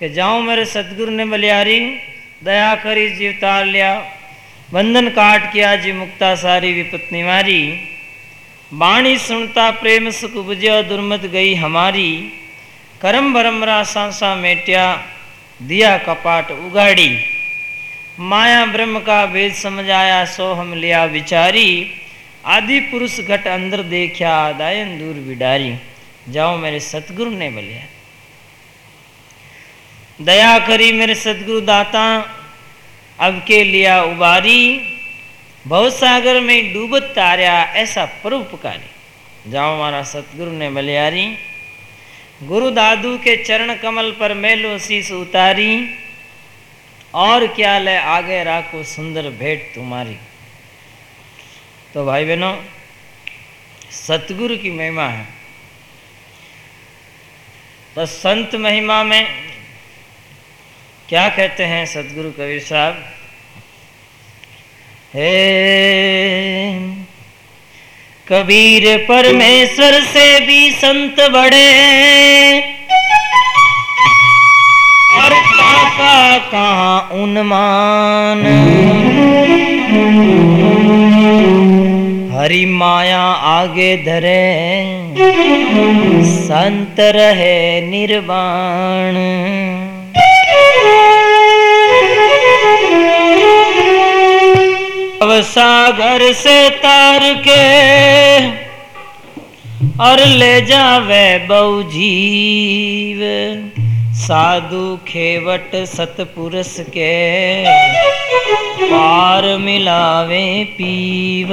कि जाऊँ मेरे सतगुरु ने बलियारी दया करी, जीव तार लिया। बंधन काट किया, जी मुक्ता सारी विपत्नि मारी बाणी सुनता, प्रेम सुख बुझ्यो, दुर्मत गई हमारी। करम भरमरा सांसा मेटिया, दिया कपाट उगाड़ी। माया ब्रह्म का भेद समझ आया सो हम लिया विचारी। आदि पुरुष घट अंदर देखा दायन दूर बिडारी। जाओ मेरे सतगुरु ने बोलिया दया करी मेरे सतगुरु दाता, अब के लिया उबारी, बहुत सागर में डूबत तार्या ऐसा परोपकारी। जाओ मारा सतगुरु ने बलियारी गुरु दादू के चरण कमल पर मेलो शीस उतारी, और क्या ले आगे राखो सुंदर भेंट तुम्हारी। तो भाई बहनों सतगुरु की महिमा है। तो संत महिमा में क्या कहते हैं सदगुरु कबीर साहब? हे कबीर परमेश्वर से भी संत बड़े। और पापा कहाँ उन्मान। हरी माया आगे धरे। संत रहे निर्वाण। सागर से तार के और ले जावे बहुजीव। साधु खेवट सतपुरुष के पार मिलावे पीव।